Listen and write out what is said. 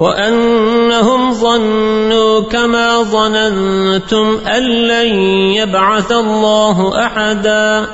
وأنهم ظنوا كما ظننتم أن لن يبعث الله أحدا